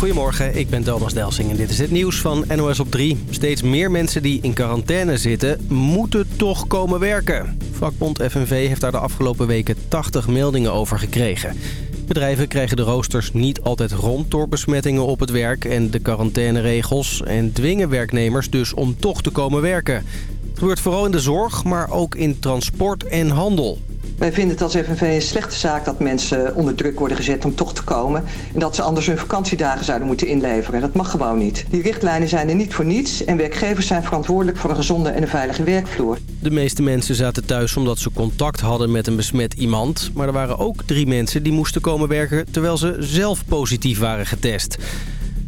Goedemorgen, ik ben Thomas Delsing en dit is het nieuws van NOS op 3. Steeds meer mensen die in quarantaine zitten, moeten toch komen werken. Vakbond FNV heeft daar de afgelopen weken 80 meldingen over gekregen. Bedrijven krijgen de roosters niet altijd rond door besmettingen op het werk en de quarantaineregels... en dwingen werknemers dus om toch te komen werken. Het gebeurt vooral in de zorg, maar ook in transport en handel. Wij vinden het als FNV een slechte zaak dat mensen onder druk worden gezet om toch te komen. En dat ze anders hun vakantiedagen zouden moeten inleveren. Dat mag gewoon niet. Die richtlijnen zijn er niet voor niets en werkgevers zijn verantwoordelijk voor een gezonde en een veilige werkvloer. De meeste mensen zaten thuis omdat ze contact hadden met een besmet iemand. Maar er waren ook drie mensen die moesten komen werken terwijl ze zelf positief waren getest.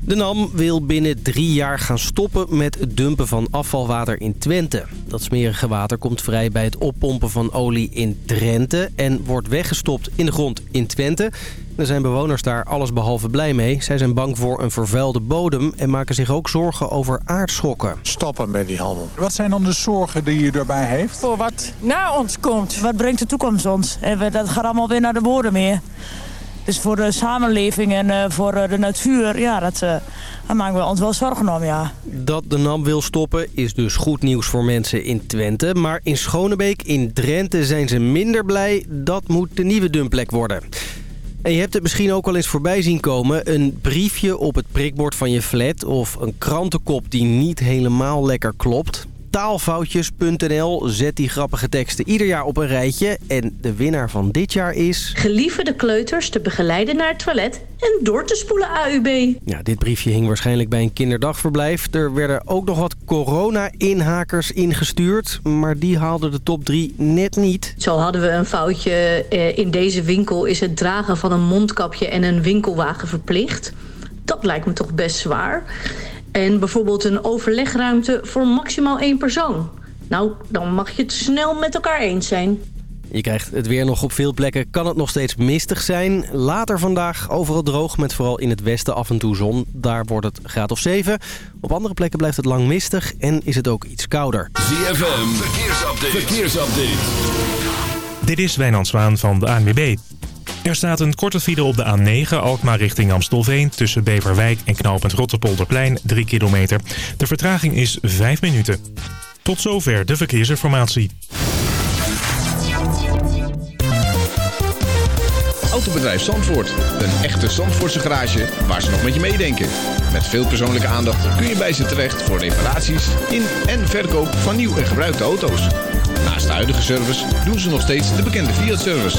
De NAM wil binnen drie jaar gaan stoppen met het dumpen van afvalwater in Twente. Dat smerige water komt vrij bij het oppompen van olie in Drenthe... en wordt weggestopt in de grond in Twente. Er zijn bewoners daar allesbehalve blij mee. Zij zijn bang voor een vervuilde bodem en maken zich ook zorgen over aardschokken. Stoppen met die handel. Wat zijn dan de zorgen die je erbij heeft? Voor wat na ons komt. Wat brengt de toekomst ons? En we- dat gaat allemaal weer naar de bodem meer. Dus voor de samenleving en eh, voor eh, de natuur, ja, dat, eh, daar maken we ons wel zorgen om, ja. Dat de NAM wil stoppen is dus goed nieuws voor mensen in Twente. Maar in Schonebeek in Drenthe zijn ze minder blij. Dat moet de nieuwe dumpplek worden. En je hebt het misschien ook al eens voorbij zien komen. Een briefje op het prikbord van je flat of een krantenkop die niet helemaal lekker klopt. Taalfoutjes.nl zet die grappige teksten ieder jaar op een rijtje. En de winnaar van dit jaar is... Gelieve de kleuters te begeleiden naar het toilet en door te spoelen AUB. Ja, dit briefje hing waarschijnlijk bij een kinderdagverblijf. Er werden ook nog wat corona-inhakers ingestuurd. Maar die haalden de top 3 net niet. Zo hadden we een foutje. eh, In deze winkel is het dragen van een mondkapje en een winkelwagen verplicht. Dat lijkt me toch best zwaar. En bijvoorbeeld een overlegruimte voor maximaal één persoon. Nou, dan mag je het snel met elkaar eens zijn. Je krijgt het weer nog op veel plekken. Kan het nog steeds mistig zijn. Later vandaag overal droog met vooral in het westen af en toe zon. Daar wordt het graad of 7. Op andere plekken blijft het lang mistig en is het ook iets kouder. ZFM, verkeersupdate. verkeersupdate. Dit is Wijnand Zwaan van de ANWB. Er staat een korte file op de A9 Alkmaar richting Amstelveen... tussen Beverwijk en knooppunt Rotterpolderplein, 3 kilometer. De vertraging is 5 minuten. Tot zover de verkeersinformatie. Autobedrijf Zandvoort. Een echte Zandvoortse garage waar ze nog met je meedenken. Met veel persoonlijke aandacht kun je bij ze terecht voor reparaties in en verkoop van nieuw en gebruikte auto's. Naast de huidige service doen ze nog steeds de bekende Fiat-service.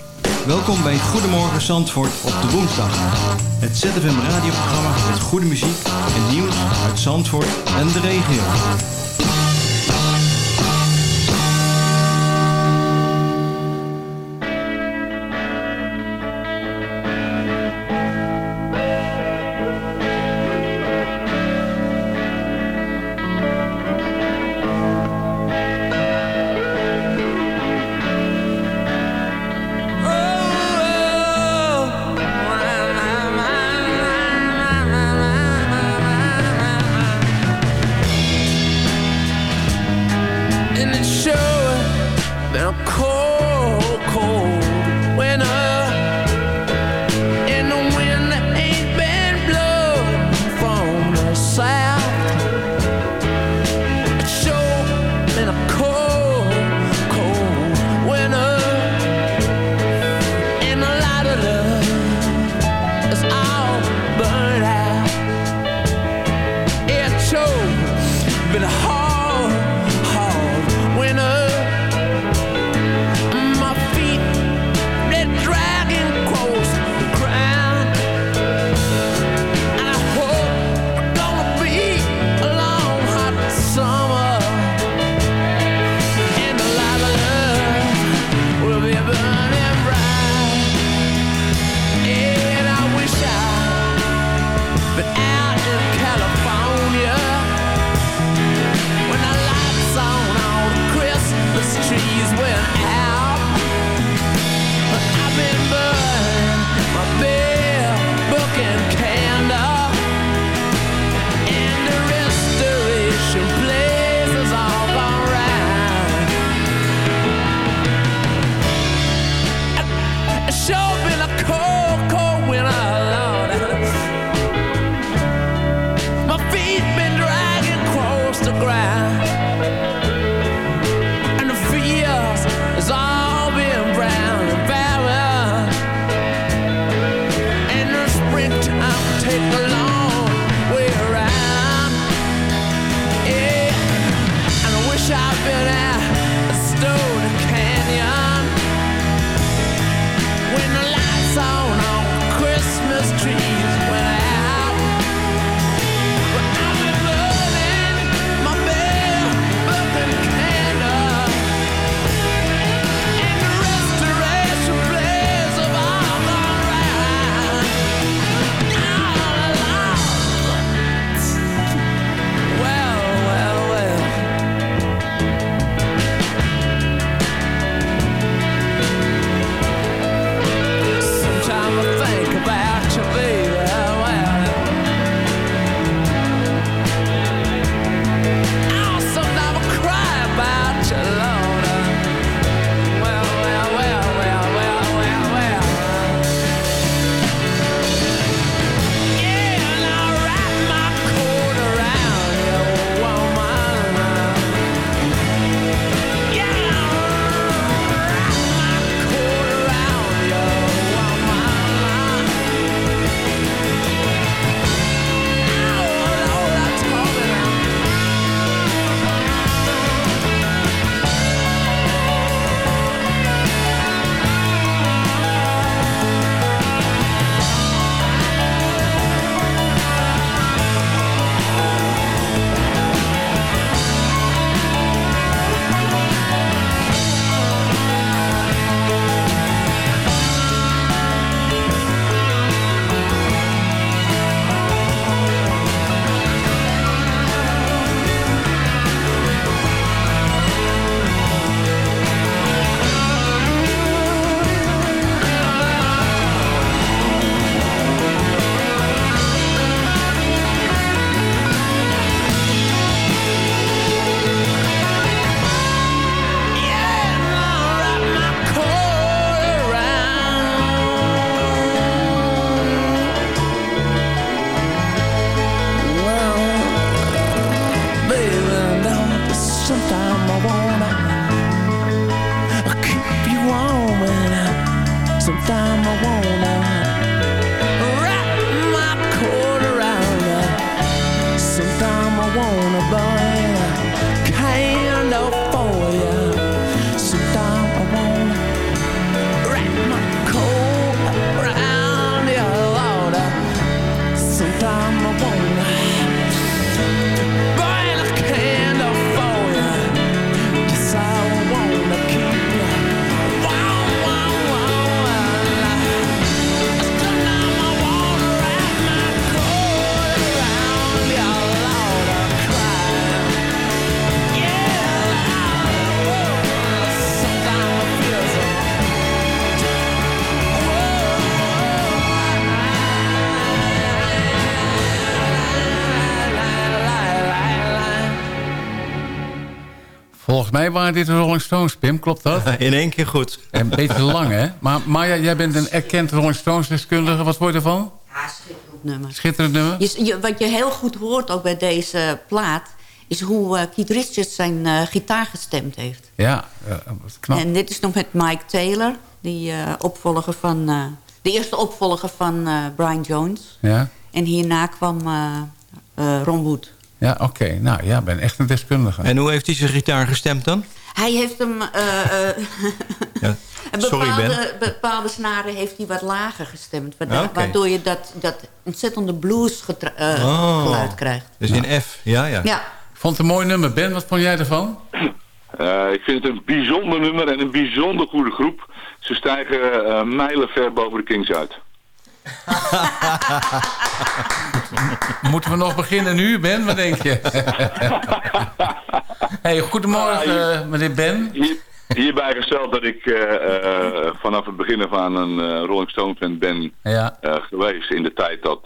Welkom bij Goedemorgen Zandvoort op de woensdag. Het ZFM radioprogramma met goede muziek en nieuws uit Zandvoort en de regio. Mij waren dit de Rolling Stones, Pim. Klopt dat? In één keer goed. Een beetje lang, hè? Maar Maya, jij bent een erkend Rolling Stones-deskundige. Wat word je ervan? Ja, schitterend nummer. Schitterend nummer? Je, je- wat je heel goed hoort ook bij deze plaat... is hoe eh, Keith Richards zijn eh, gitaar gestemd heeft. Ja, eh, knap. En dit is nog met Mike Taylor, die eh, opvolger van... eh, de eerste opvolger van eh, Brian Jones. Ja, En hierna kwam Ron Wood. Ja oké. Nou ja, ik ben echt een deskundige. En hoe heeft hij zijn gitaar gestemd dan? Hij heeft hem... eh, eh, Ja. Sorry, bepaalde, bepaalde snaren heeft hij wat lager gestemd. Waardoor, Ah, waardoor je dat, dat ontzettende blues eh, Oh. geluid krijgt. Dus in F, ja, ja. Ja. Ik vond het een mooi nummer. Ben, wat vond jij ervan? Eh, ik vind het een bijzonder nummer en een bijzonder goede groep. Ze stijgen eh mijlen ver boven de Kings uit. Moeten we nog beginnen nu, Ben? Wat denk je? hey, goedemorgen, eh, meneer Ben. Hier, hierbij gesteld dat ik eh, eh, vanaf het begin af aan een Rolling Stones fan ben Ja, geweest. In de tijd dat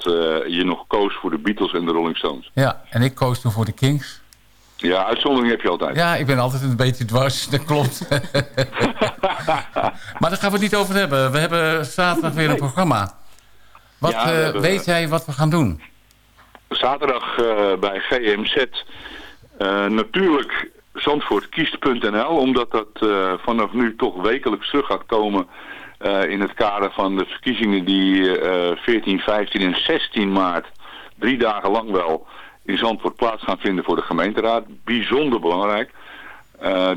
je nog koos voor de Beatles en de Rolling Stones. ja, en ik koos toen voor de Kings. Ja, uitzondering heb je altijd. Ja, ik ben altijd een beetje dwars, dat klopt. maar daar gaan we het niet over hebben. We hebben zaterdag weer een programma. Wat Ja, eh, weet jij wat we gaan doen? Zaterdag eh, bij GMZ eh, natuurlijk zandvoortkiest.nl, omdat dat vanaf nu toch wekelijks terug gaat komen in het kader van de verkiezingen die eh 14, 15 en 16 maart, drie dagen lang wel, in Zandvoort plaats gaan vinden voor de gemeenteraad. Bijzonder belangrijk.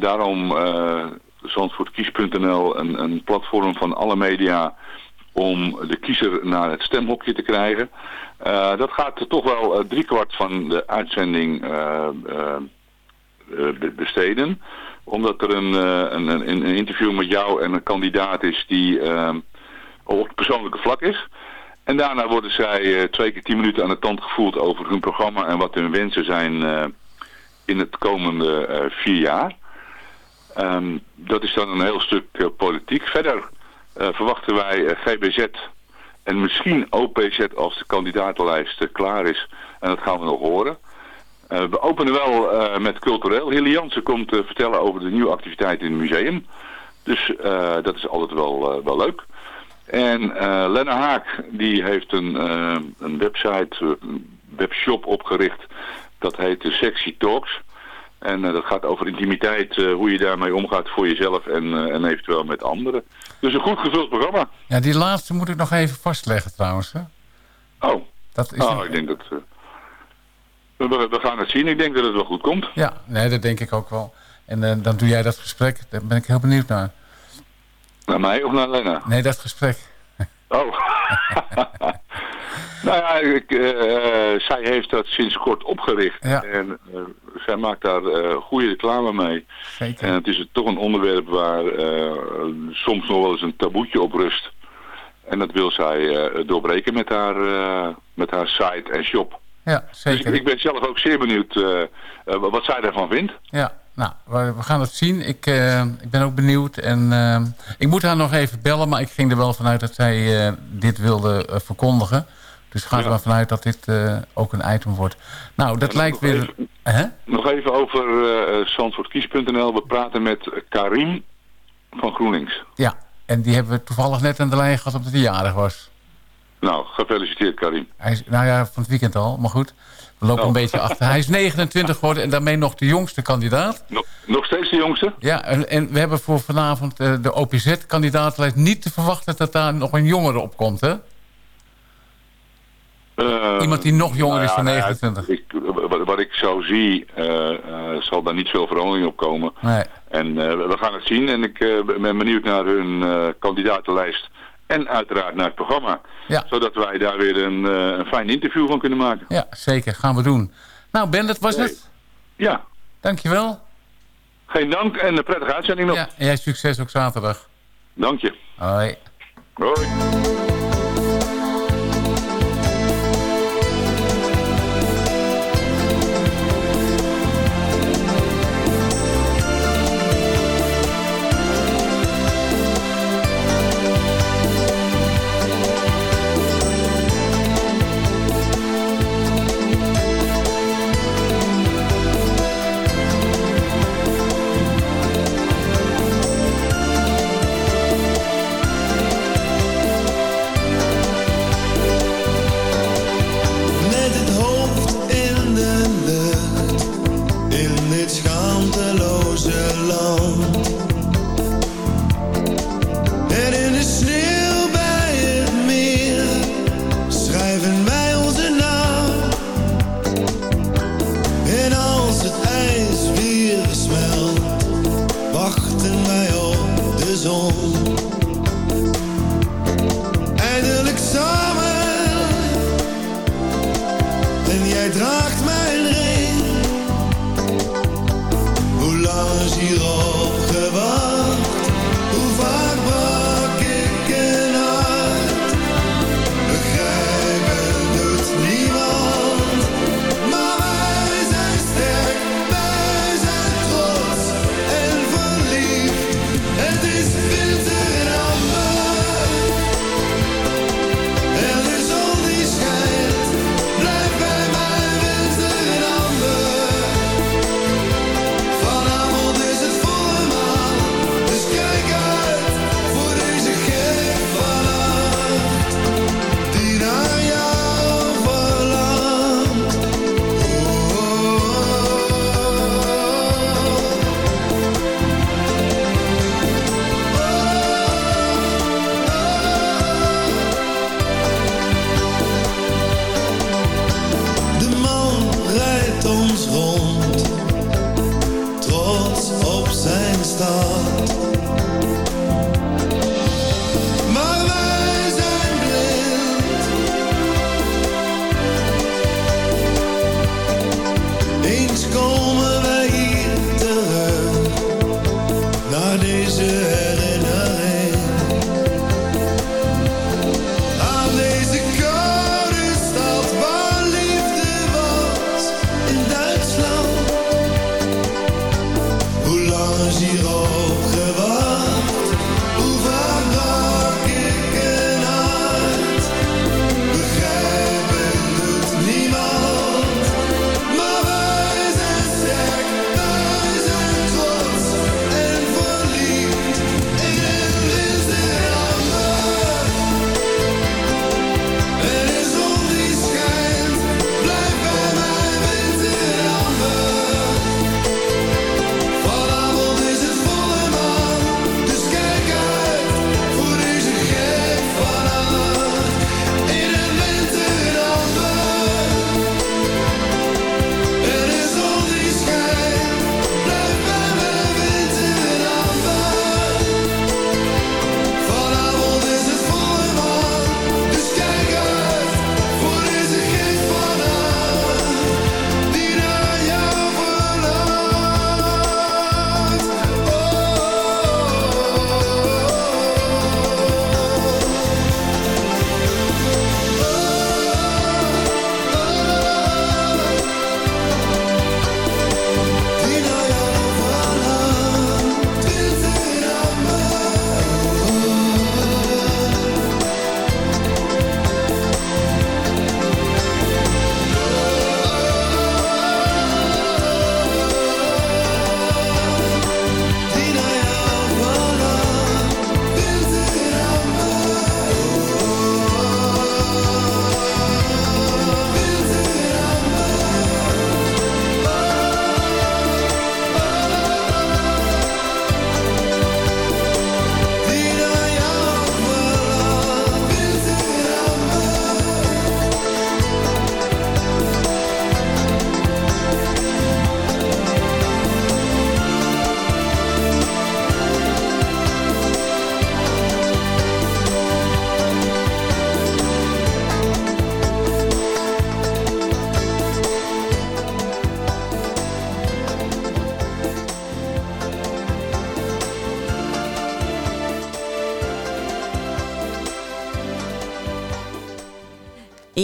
Daarom zandvoortkies.nl, een, een platform van alle media om de kiezer naar het stemhokje te krijgen. Eh, dat gaat toch wel eh, driekwart van de uitzending eh, be- besteden. Omdat er een, een, een, interview met jou en een kandidaat is die op het persoonlijke vlak is. En daarna worden zij twee keer tien minuten aan de tand gevoeld over hun programma en wat hun wensen zijn in het komende vier jaar. Ehm, dat is dan een heel stuk politiek. Verder verwachten wij eh, GBZ en misschien OPZ als de kandidatenlijst eh, klaar is. En dat gaan we nog horen. Eh, we openen wel eh, met cultureel. Hilly Jansen komt eh, vertellen over de nieuwe activiteiten in het museum. Dus eh, dat is altijd wel, eh, wel leuk. En eh Lena Haak die heeft een, eh, een website, eh, een webshop opgericht. Dat heet de Sexy Talks. En eh, dat gaat over intimiteit, eh, hoe je daarmee omgaat voor jezelf en, eh, en eventueel met anderen. Dus een goed gevuld programma. Ja, die laatste moet ik nog even vastleggen trouwens. Hè? Oh, Dat is oh ik denk dat... we, we gaan het zien. Ik denk dat het wel goed komt. Ja, nee, dat denk ik ook wel. En dan doe jij dat gesprek. Daar ben ik heel benieuwd naar. Naar mij of naar Lena? Nee, dat gesprek. Oh. nou ja, ik, eh, eh, zij heeft dat sinds kort opgericht. Ja. En eh, zij maakt daar goede reclame mee. Zeker. En het is toch een onderwerp waar soms nog wel eens een taboetje op rust. En dat wil zij doorbreken met haar, met haar site en shop. Ja, Dus zeker. ik, ik ben zelf ook zeer benieuwd wat zij daarvan vindt. Ja, nou, we, gaan het zien. Ik, ik ben ook benieuwd. En ik moet haar nog even bellen, maar ik ging er wel vanuit dat zij dit wilde verkondigen. Dus ga er Ja. maar vanuit dat dit eh, ook een item wordt. Nou, dat lijkt nog weer... even- Hè? Nog even over uh, Zandvoortkies.nl. We praten met Karim van GroenLinks. Ja, en die hebben we toevallig net aan de lijn gehad omdat hij jarig was. Nou, gefeliciteerd Karim. Hij is, nou ja, van het weekend al, maar goed. We lopen Oh. een beetje achter. Hij is 29 geworden en daarmee nog de jongste kandidaat. Nog, nog steeds de jongste? Ja, en, en we hebben voor vanavond eh, de OPZ-kandidatenlijst niet te verwachten dat daar nog een jongere op komt, hè? Uh, Iemand die nog jonger nou is dan ja, 29. Ik, wat, wat ik zo zie, uh, uh, zal daar niet veel verandering op komen. Nee. En we gaan het zien en ik ben benieuwd naar hun kandidatenlijst. En uiteraard naar het programma. Ja. Zodat wij daar weer een, een fijn interview van kunnen maken. Ja, zeker. Gaan we doen. Nou, Ben, dat was het. Ja. Dankjewel. Geen dank en een prettige uitzending nog. Ja, en jij succes ook zaterdag. Dank je. Hoi. Hoi.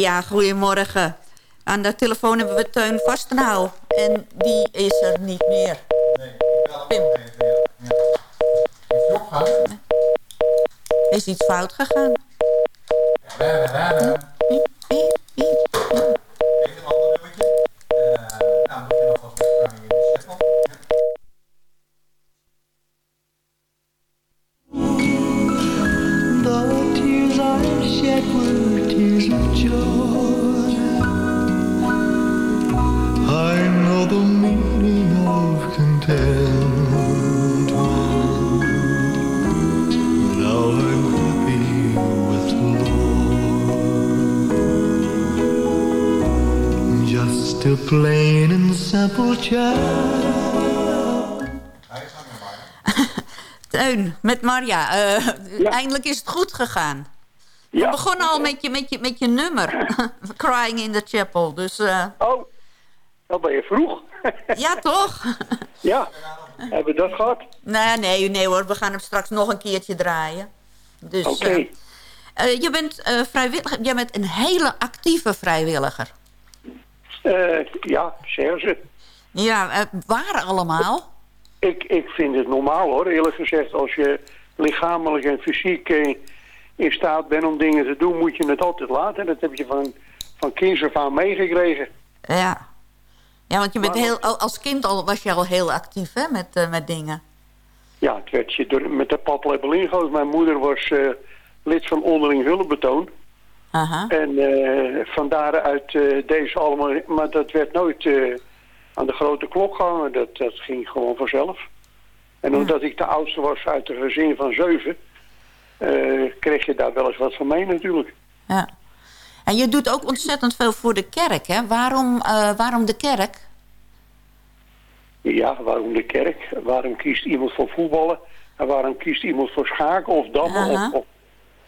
Ja, goedemorgen. Aan de telefoon hebben we Teun Vastenhouw. En die is er niet meer. Nee, ik wel Is Even, ja. Is iets fout gegaan? Ja, hm? child. Teun, met Marja. Uh, ja. Eindelijk is het goed gegaan. Ja. We begonnen al met je, met je, met je nummer. Crying in the Chapel. Dus. Eh. Oh, dat ben je vroeg. ja, toch? ja, hebben we dat gehad? Nee, nee, nee hoor. We gaan hem straks nog een keertje draaien. Dus, Oké. Eh, je bent vrijwilliger. Jij bent een hele actieve vrijwilliger. Ja, zeggen. Ja, eh, waar allemaal? Ik, ik vind het normaal hoor, eerlijk gezegd. Als je lichamelijk en fysiek in staat bent om dingen te doen, moet je het altijd laten. Dat heb je van, van kinds af aan meegekregen. Ja. Ja, want je bent Maar- heel, al- als kind al, was je al heel actief hè, met, eh, met dingen. Ja, het werd je door, met de paplepel ingegoten. Mijn moeder was eh, lid van onderling hulpbetoon. Aha. En eh, van daaruit eh deze allemaal... Maar dat werd nooit aan de grote klok gehangen. Dat, dat ging gewoon vanzelf. En omdat ik de oudste was uit een gezin van zeven... eh, kreeg je daar wel eens wat van mee natuurlijk. Ja. En je doet ook ontzettend veel voor de kerk, hè? Waarom, eh, waarom de kerk? Ja, waarom de kerk? Waarom kiest iemand voor voetballen? En waarom kiest iemand voor schaken of dammen? Of, of,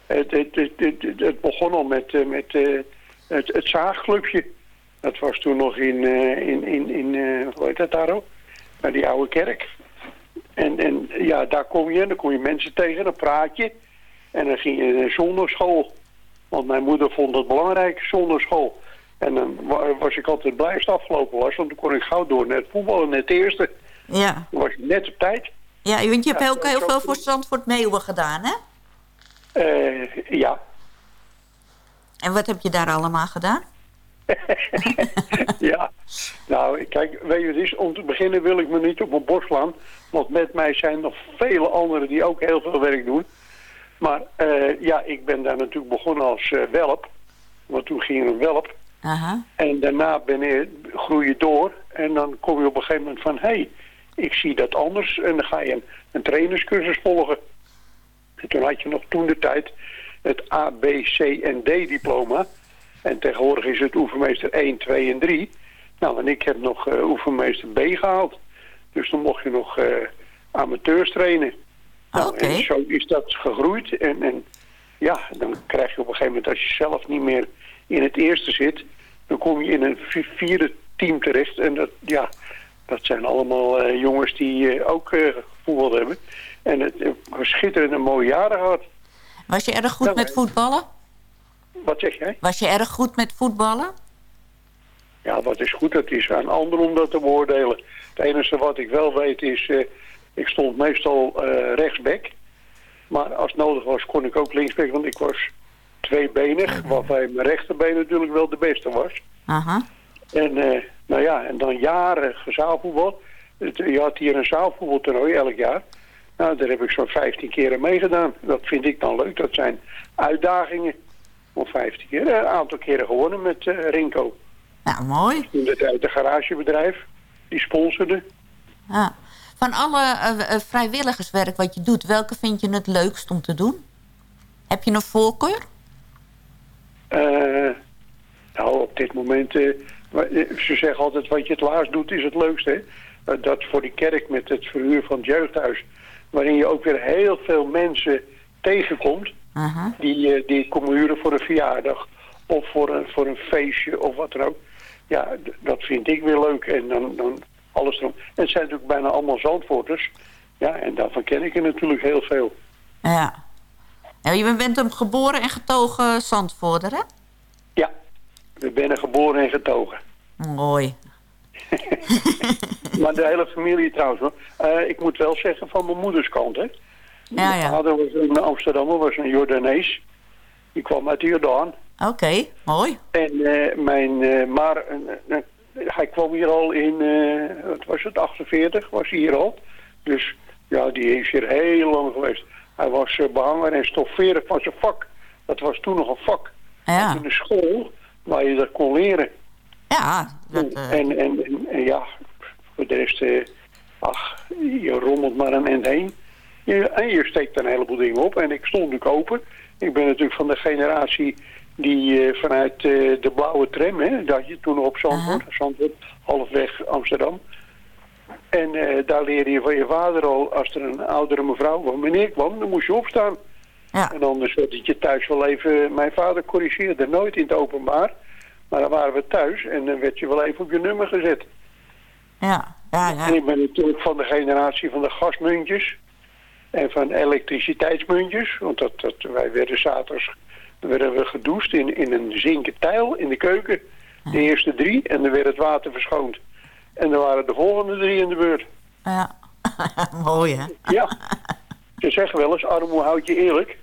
het, het, het, begon al met, eh, met het, het zaagclubje. Dat was toen nog in, eh, in, in, in eh, hoe heet dat daar ook? Bij die oude kerk. En, en ja, daar kom je en dan kom je mensen tegen, dan praat je. En dan ging je naar zondagschool. Want mijn moeder vond het belangrijk, zondagschool. En dan wa- was ik altijd blij als het afgelopen was, want dan kon ik gauw door naar het voetballen, net eerste. Ja. Dan was ik net op tijd. Ja, want je hebt Ja, ook heel veel voor Zandvoort Meeuwen gedaan, hè? Eh, ja, En wat heb je daar allemaal gedaan? ja. Nou, kijk, weet je wat het is? Om te beginnen wil ik me niet op mijn borst slaan. Want met mij zijn nog vele anderen die ook heel veel werk doen. Maar eh, ja, ik ben daar natuurlijk begonnen als eh, welp. Want toen ging een welp. Aha. En daarna ben je, groei je door. En dan kom je op een gegeven moment van... hé, hey, ik zie dat anders. En dan ga je een, een trainerscursus volgen. En toen had je nog toen de tijd het A, B, C en D diploma. En tegenwoordig is het oefenmeester 1, 2 en 3. Nou, en ik heb nog eh, oefenmeester B gehaald. Dus dan mocht je nog eh, amateurs trainen. Nou, en zo is dat gegroeid. En, en ja, dan krijg je op een gegeven moment, als je zelf niet meer in het eerste zit, dan kom je in een vi- vierde team terecht. En dat, ja, dat zijn allemaal eh, jongens die ook voetbal hebben. En het uh, schitterende mooie jaren gehad. Was je erg goed Nou, met voetballen? Wat zeg jij? Was je erg goed met voetballen? Ja, wat is goed, dat is aan anderen om dat te beoordelen. Het enige wat ik wel weet is, eh, ik stond meestal rechtsback. Maar als het nodig was, kon ik ook linksback, want ik was tweebenig. Waarbij mijn rechterbeen natuurlijk wel de beste was. Aha. En eh, nou ja, en dan jaren zaalvoetbal. Het- Je had hier een zaalvoetbaltoernooi elk jaar. Nou, daar heb ik zo'n 15 keer aan meegedaan. Dat vind ik dan leuk. Dat zijn uitdagingen. Om 15 keer. Een aantal keren gewonnen met eh, Rinko. Nou, mooi. Toen het uit de garagebedrijf. Die sponsorde. Van alle eh, eh, vrijwilligerswerk wat je doet, welke vind je het leukst om te doen? Heb je een voorkeur? Eh, nou, op dit moment... ze zeggen altijd, wat je het laatst doet, is het leukste. Hè? Dat voor die kerk met het verhuur van het jeugdhuis... waarin je ook weer heel veel mensen tegenkomt... Die, eh, die komen huren voor een verjaardag... of voor een, voor een feestje of wat dan ook. Ja, dat vind ik weer leuk. En dan, dan alles erom. En het zijn natuurlijk bijna allemaal zandvoorters. Ja, en daarvan ken ik er natuurlijk heel veel. Ja. ja je bent een geboren en getogen Zandvoorder, hè? Ja, we zijn geboren en getogen. Mooi. Maar de hele familie trouwens hoor. Eh, ik moet wel zeggen van mijn moeders kant hè. Ja, Mijn ja. vader was een Amsterdammer, was een Jordanees. Die kwam uit Jordaan. Oké, mooi. En eh, mijn, eh, maar eh, hij kwam hier al in, wat was het, 48 was hij hier al. Dus ja, die is hier heel lang geweest. Hij was eh, behanger en stofferen van zijn vak. Dat was toen nog een vak. Ja. In de school waar je dat kon leren. Ja. Dat, En, en, en, en ja, voor de rest, ach, je rommelt maar een end heen. Je, en je steekt een heleboel dingen op. En ik stond natuurlijk open. Ik ben natuurlijk van de generatie die eh, vanuit eh, de blauwe tram, hè, dat je toen op Zandvoort, Zandvoort, halfweg Amsterdam. En eh, daar leerde je van je vader al, als er een oudere mevrouw van meneer kwam, dan moest je opstaan. Ja. En anders werd het je thuis wel even... Mijn vader corrigeerde nooit in het openbaar. Maar dan waren we thuis en dan werd je wel even op je nummer gezet. Ja, ja, ja. En ik ben natuurlijk van de generatie van de gasmuntjes. En van elektriciteitsmuntjes. Want dat, dat, wij werden zaterdags werden we gedoucht in, in een zinken tijl in de keuken. De eerste drie. En dan werd het water verschoond. En dan waren de volgende drie in de beurt. Ja, mooi hè? Ja. Ze zeggen wel eens, armoe houdt je eerlijk.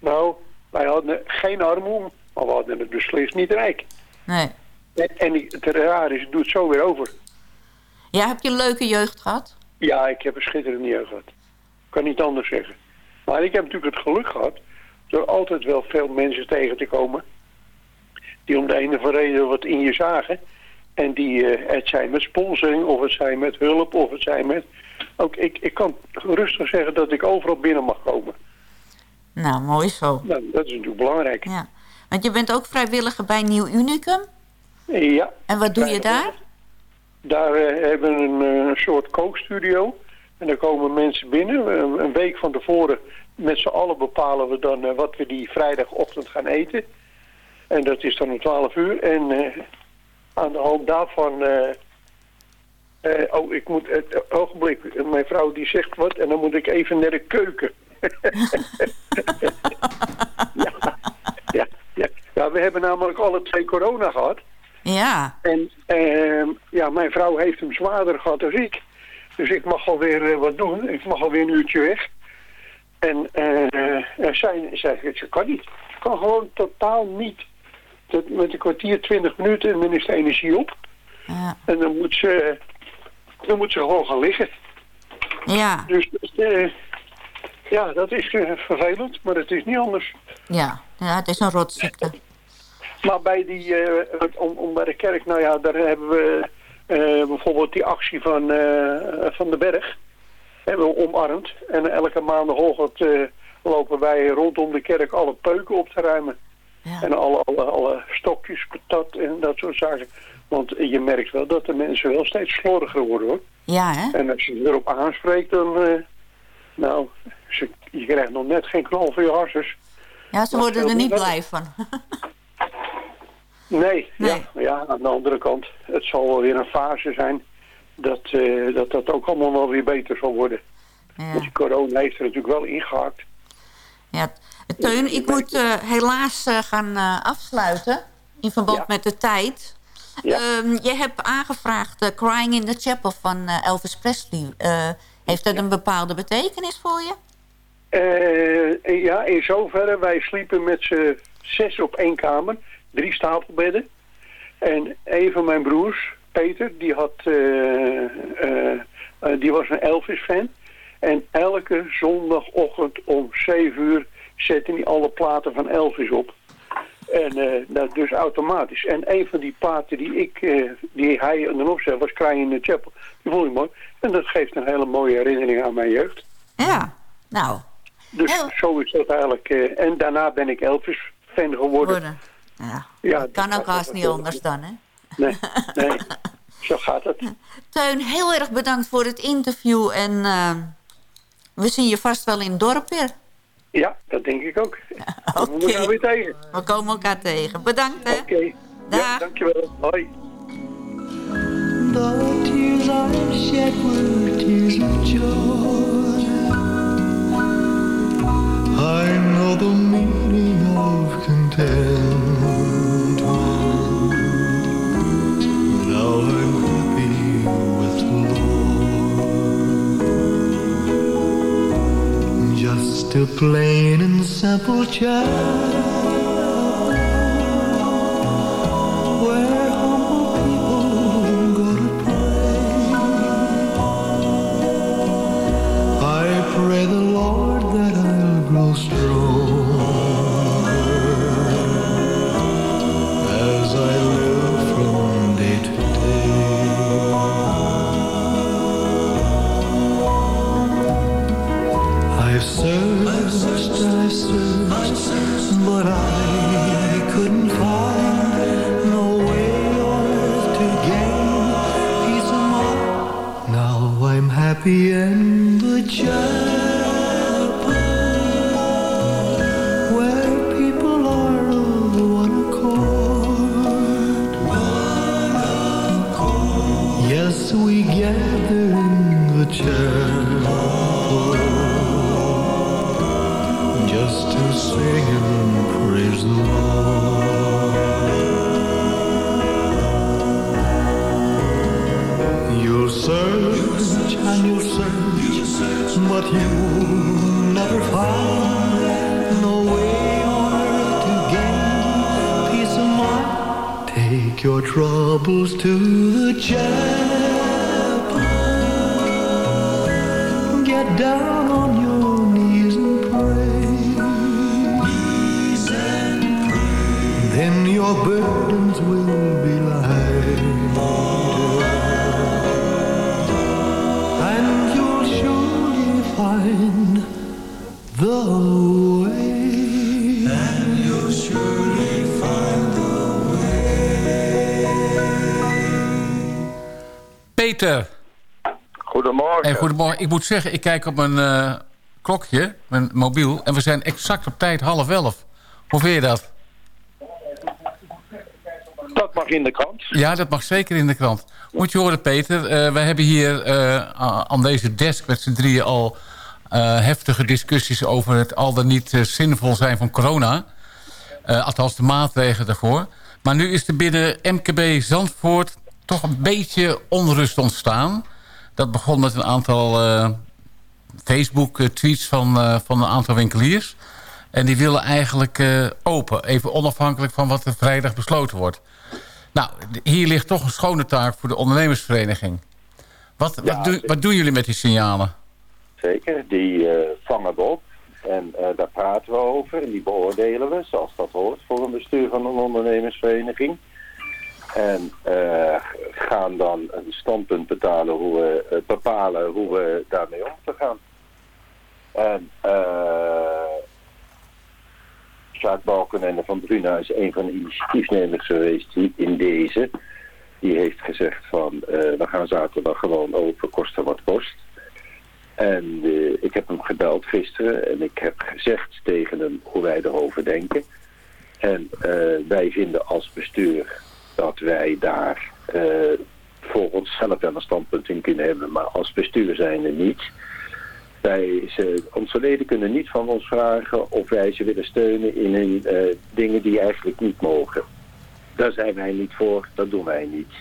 Nou, wij hadden geen armoe, maar we hadden het beslist niet rijk. Nee. En, en het raar is, het doet zo weer over. Ja, heb je een leuke jeugd gehad? Ja, ik heb een schitterende jeugd gehad. Ik kan niet anders zeggen. Maar ik heb natuurlijk het geluk gehad... door altijd wel veel mensen tegen te komen... die om de een of andere reden wat in je zagen... en die eh, het zijn met sponsoring, of het zijn met hulp, of het zijn met... Ook ik, ik kan rustig zeggen dat ik overal binnen mag komen. Nou, mooi zo. Nou, dat is natuurlijk belangrijk. Ja. Want je bent ook vrijwilliger bij Nieuw Unicum. Ja. En wat doe je daar? Daar eh, hebben we een, eh, soort kookstudio. En daar komen mensen binnen. Een, week van tevoren met z'n allen bepalen we dan eh, wat we die vrijdagochtend gaan eten. En dat is dan om 12 uur. En eh, aan de hand daarvan... eh, oh, ik moet... Het ogenblik, mijn vrouw die zegt wat en dan moet ik even naar de keuken. ja, ja, ja. ja, we hebben namelijk alle twee corona gehad. Ja. En ehm, ja, mijn vrouw heeft hem zwaarder gehad dan ik. Dus ik mag alweer eh, wat doen. Ik mag alweer een uurtje weg. En eh, zij, zegt, ze kan niet. Ze kan gewoon totaal niet. Dat, met een kwartier, twintig minuten en dan is de energie op. Ja. En dan moet ze, dan moet ze gewoon gaan liggen. Ja. Dus eh, ja, dat is vervelend, maar het is niet anders. Ja, ja het is een rotziekte. Maar bij die, om, om bij de kerk, nou ja, daar hebben we bijvoorbeeld die actie van, eh, van de berg. Hebben we omarmd. En elke maandagochtend eh lopen wij rondom de kerk alle peuken op te ruimen. En alle, alle, alle stokjes, patat en dat soort zaken. Want je merkt wel dat de mensen wel steeds slordiger worden hoor. Ja, hè? En als je erop aanspreekt, dan... eh, nou, ze, je krijgt nog net geen knal voor je harses. Ja, ze worden er niet blij van. Nee, Ja, ja, aan de andere kant, het zal wel weer een fase zijn dat, eh, dat dat ook allemaal wel weer beter zal worden. Want die corona heeft er natuurlijk wel ingehaakt. Ja, Teun, ik moet eh, helaas eh, gaan afsluiten in verband met de tijd. Ehm, je hebt aangevraagd Crying in the Chapel van Elvis Presley. Heeft dat een bepaalde betekenis voor je? Ja, in zoverre, wij sliepen met z'n zes op één kamer, drie stapelbedden. En een van mijn broers, Peter, die, had, eh, eh, eh, die was een Elvis-fan. En elke zondagochtend om zeven uur zette hij alle platen van Elvis op. En dat dus automatisch. En een van die platen die, ik, die hij dan opzette was Crying in the Chapel. Die vond ik mooi. En dat geeft een hele mooie herinnering aan mijn jeugd. Ja, nou. Dus zo is dat eigenlijk. en daarna ben ik Elvis-fan geworden. Worden. Ja, Ja, kan ook haast niet anders dan, hè? Nee, nee. zo gaat het. Teun, heel erg bedankt voor het interview. En eh, we zien je vast wel in het dorp weer. Ja, dat denk ik ook. We komen elkaar weer tegen. We komen elkaar tegen. Bedankt, hè? Oké. Ja, dankjewel. Hoi. The tears I shed were tears of joy. I know the meaning of contentment. A plain and simple child. Your troubles to the chapel. Get down on your knees and pray. Then your burdens will Peter. Goedemorgen. Hey, goedemorgen. Ik moet zeggen, ik kijk op mijn eh, klokje, mijn mobiel... en we zijn exact op tijd half elf. Hoe vind je dat? Dat mag in de krant. Ja, dat mag zeker in de krant. Moet je horen, Peter. eh, wij hebben hier eh, aan deze desk met z'n drieën al heftige discussies... over het al dan niet zinvol zijn van corona. Althans, de maatregelen daarvoor. Maar nu is er binnen MKB Zandvoort toch een beetje onrust ontstaan. Dat begon met een aantal eh, Facebook-tweets van, eh, van een aantal winkeliers. En die willen eigenlijk eh, open. Even onafhankelijk van wat er vrijdag besloten wordt. Nou, hier ligt toch een schone taak voor de ondernemersvereniging. Wat, wat, doen- wat doen jullie met die signalen? Zeker, die eh, vangen we op. En eh, daar praten we over en die beoordelen we zoals dat hoort voor een bestuur van een ondernemersvereniging. En eh, gaan dan een standpunt betalen hoe we, eh, bepalen hoe we daarmee om te gaan. En eh Sjaak Balkenende van Bruna is een van de initiatiefnemers geweest die in deze. Die heeft gezegd van eh, we gaan zaterdag gewoon open, kosten wat kost. En eh, ik heb hem gebeld gisteren en ik heb gezegd tegen hem hoe wij erover denken. En eh, wij vinden als bestuur dat wij daar eh, voor onszelf wel een standpunt in kunnen hebben, maar als bestuur zijn er niet. Wij, ze, onze leden kunnen niet van ons vragen of wij ze willen steunen in eh, dingen die eigenlijk niet mogen. Daar zijn wij niet voor, dat doen wij niet.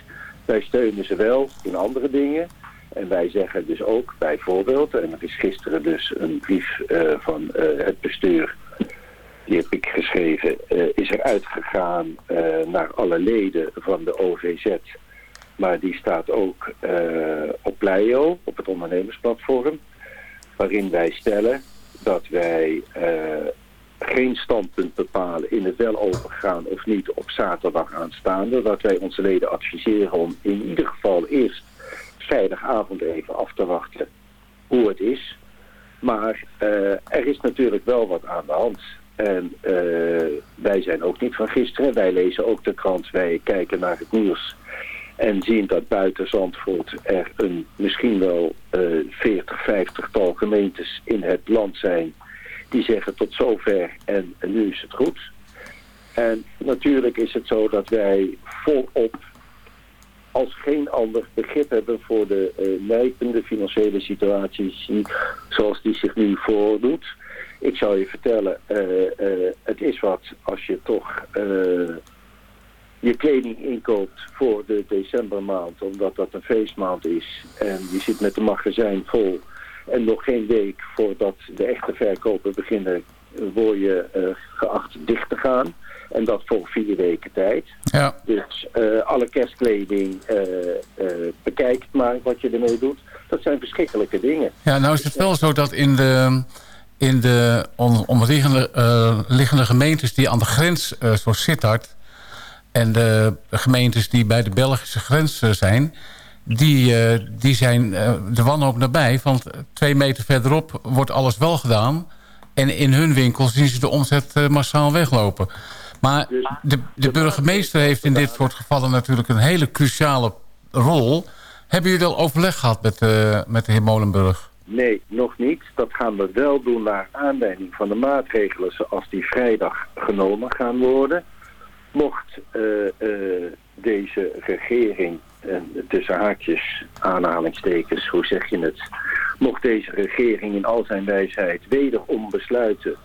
Wij steunen ze wel in andere dingen. En wij zeggen dus ook bijvoorbeeld, en er is gisteren dus een brief eh, van het bestuur, die heb ik geschreven, eh, is er uitgegaan eh, naar alle leden van de OVZ. Maar die staat ook eh, op Pleio, op het ondernemersplatform, waarin wij stellen dat wij geen standpunt bepalen in het wel overgaan of niet op zaterdag aanstaande. Dat wij onze leden adviseren om in ieder geval eerst vrijdagavond even af te wachten hoe het is. Maar er is natuurlijk wel wat aan de hand. En eh, wij zijn ook niet van gisteren. Wij lezen ook de krant. Wij kijken naar het nieuws. En zien dat buiten Zandvoort er een misschien wel eh 40, 50 tal gemeentes in het land zijn. Die zeggen tot zover en nu is het goed. En natuurlijk is het zo dat wij volop als geen ander begrip hebben voor de uh, nijpende financiële situaties die- zoals die zich nu voordoet. Ik zou je vertellen, eh, eh, het is wat als je toch eh, je kleding inkoopt voor de decembermaand, omdat dat een feestmaand is. En je zit met de magazijn vol en nog geen week voordat de echte verkopen beginnen, word je geacht dicht te gaan. En dat voor vier weken tijd. Ja. Dus alle kerstkleding, eh, bekijk maar wat je ermee doet. Dat zijn verschrikkelijke dingen. Ja, nou is het wel zo dat in de, in de om, omliggende eh, liggende gemeentes die aan de grens, eh, zoals Sittard... en de gemeentes die bij de Belgische grens eh, zijn... die, die zijn de wanhoop nabij. Want twee meter verderop wordt alles wel gedaan... en in hun winkel zien ze de omzet massaal weglopen. Maar de, de burgemeester heeft in dit soort gevallen natuurlijk een hele cruciale rol... Hebben jullie al overleg gehad met, met de heer Molenburg? Nee, nog niet. Dat gaan we wel doen naar aanleiding van de maatregelen zoals die vrijdag genomen gaan worden. Mocht eh, eh, deze regering, en tussen haakjes, aanhalingstekens, hoe zeg je het... Mocht deze regering in al zijn wijsheid wederom besluiten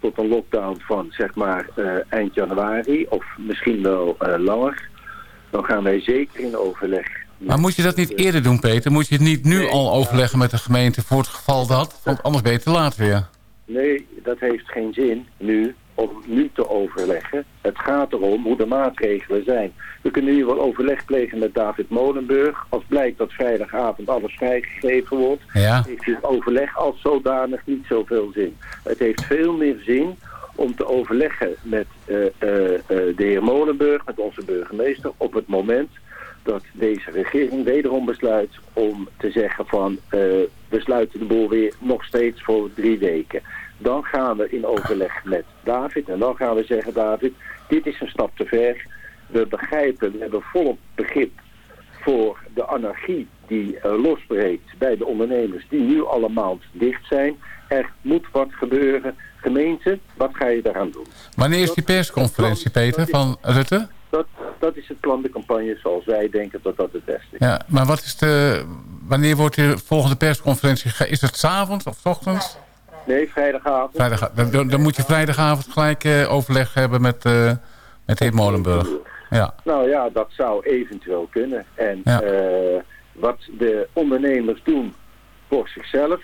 tot een lockdown van zeg maar eh, eind januari of misschien wel langer, dan gaan wij zeker in overleg. Maar moet je dat niet eerder doen, Peter? Moet je het niet nu al overleggen met de gemeente voor het geval dat? Want anders ben je te laat weer. Nee, dat heeft geen zin nu om nu te overleggen. Het gaat erom hoe de maatregelen zijn. We kunnen nu wel overleg plegen met David Molenburg. Als blijkt dat vrijdagavond alles vrijgegeven wordt, Ja. heeft het overleg als zodanig niet zoveel zin. Het heeft veel meer zin om te overleggen met eh, eh, eh, de heer Molenburg, met onze burgemeester, op het moment dat deze regering wederom besluit om te zeggen van eh, we sluiten de boel weer nog steeds voor drie weken. Dan gaan we in overleg met David en dan gaan we zeggen David, dit is een stap te ver. We begrijpen, we hebben volop begrip voor de anarchie die eh, losbreekt bij de ondernemers die nu allemaal dicht zijn. Er moet wat gebeuren. Gemeente, wat ga je daaraan doen? Wanneer is die persconferentie, Peter, van Rutte? Dat, is het plan de campagne zoals wij denken dat dat het beste is. Ja, maar wat is de, wanneer wordt de volgende persconferentie? ge- Is het 's avonds of 's ochtends? Nee, vrijdagavond. Vrijdag, dan, dan- moet je vrijdagavond gelijk eh, overleg hebben met, eh, met heer Molenburg. Ja. Nou ja, dat zou eventueel kunnen. En Ja. eh, wat de ondernemers doen voor zichzelf,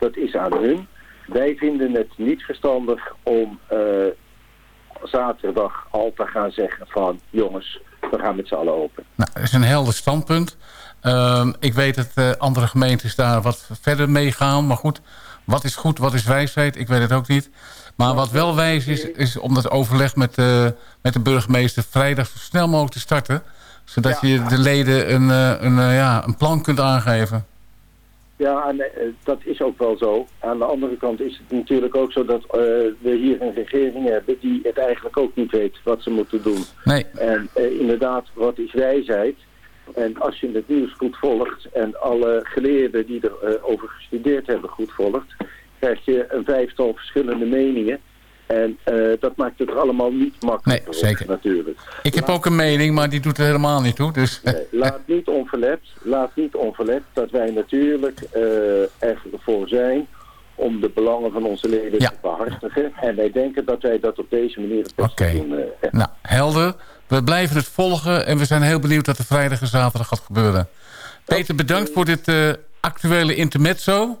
dat is aan hun. Wij vinden het niet verstandig om zaterdag al te gaan zeggen van jongens, we gaan met z'n allen open. Nou, dat is een helder standpunt. Ehm, ik weet dat eh, andere gemeentes daar wat verder mee gaan. Maar goed, wat is goed, wat is wijsheid? Ik weet het ook niet. Maar wat wel wijs is, is om dat overleg met, de met de burgemeester vrijdag zo snel mogelijk te starten. Zodat je de leden een, eh, een, eh, ja, een plan kunt aangeven. Ja, en, eh, dat is ook wel zo. Aan de andere kant is het natuurlijk ook zo dat eh, we hier een regering hebben die het eigenlijk ook niet weet wat ze moeten doen. Nee. En eh, inderdaad, wat is wijsheid? En als je het nieuws goed volgt en alle geleerden die erover over gestudeerd hebben goed volgt, krijg je een vijftal verschillende meningen. En eh, dat maakt het allemaal niet makkelijker Nee, zeker. natuurlijk. Ik heb ook een mening, maar die doet er helemaal niet toe. Dus, Nee, laat niet onverlet, laat niet dat wij natuurlijk eh ervoor zijn om de belangen van onze leden te behartigen. En wij denken dat wij dat op deze manier het beste Oké. doen. eh. Nou, helder. We blijven het volgen en we zijn heel benieuwd wat er vrijdag en zaterdag gaat gebeuren. Peter, bedankt voor dit actuele intermezzo.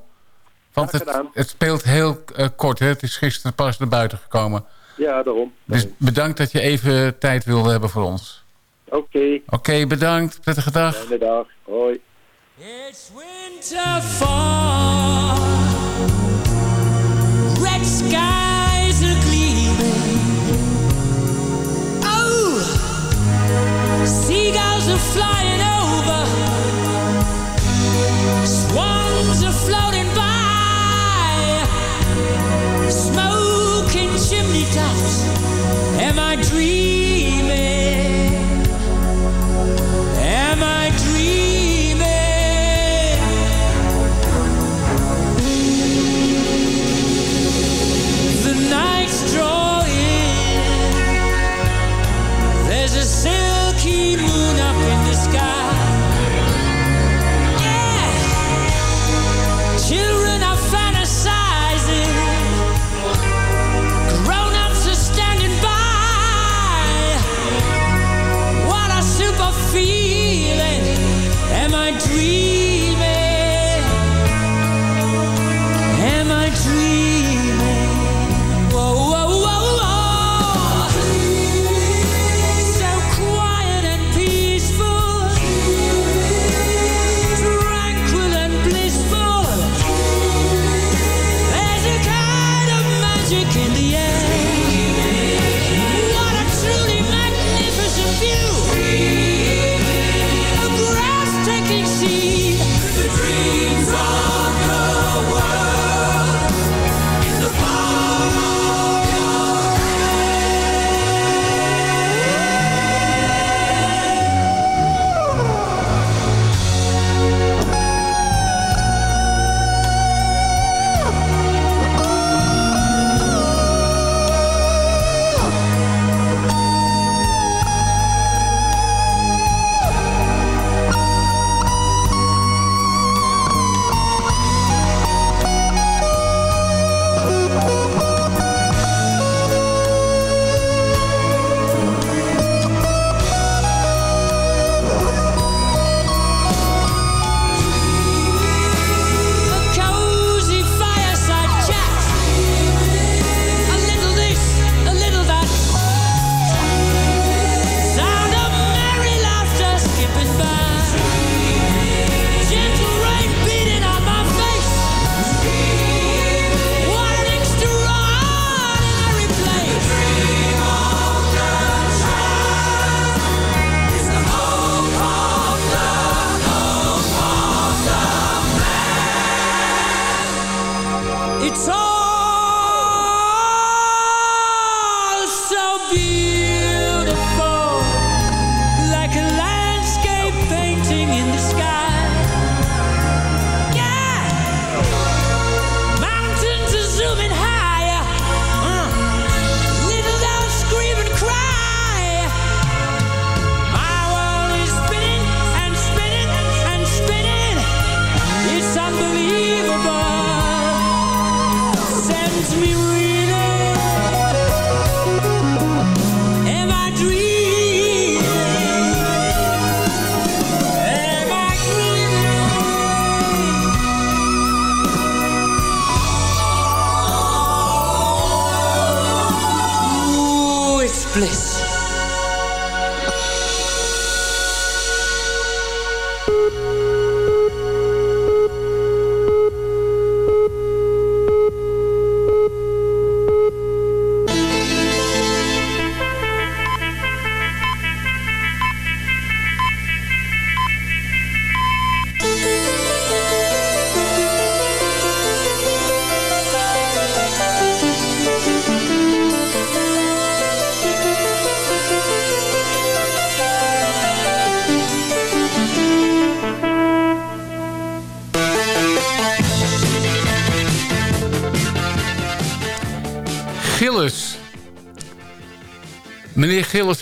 Want het, het speelt heel eh, kort, hè? het is gisteren pas naar buiten gekomen. ja, daarom. Dus bedankt dat je even tijd wilde hebben voor ons. Oké. Oké, bedankt. Prettige dag. Fijne dag. Hoi. winter fall. Red skies are gleaming. Oh, seagulls are flying over. Bliss.